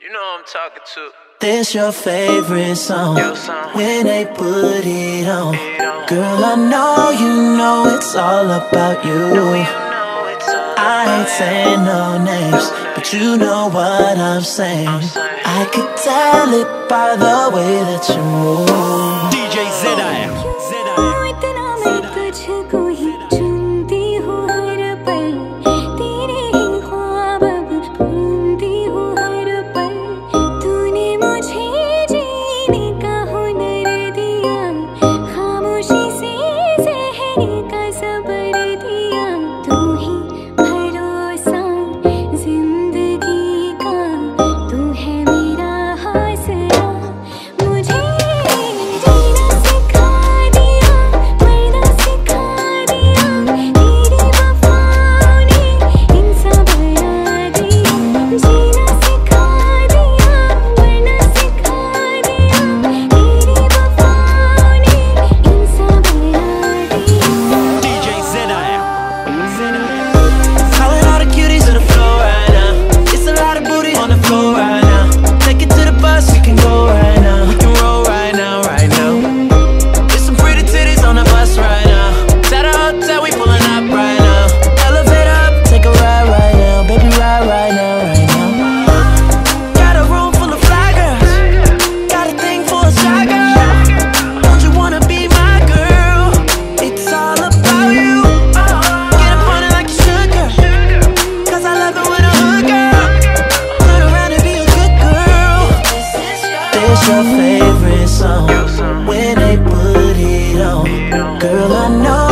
You know I'm talking to. This your favorite song. When they put it on. Girl, I know you know it's all about you. I ain't saying no names, but you know what I'm saying. I could tell it by the way that you move. DJ ZR. It's your favorite song? When they put it on, girl, I know.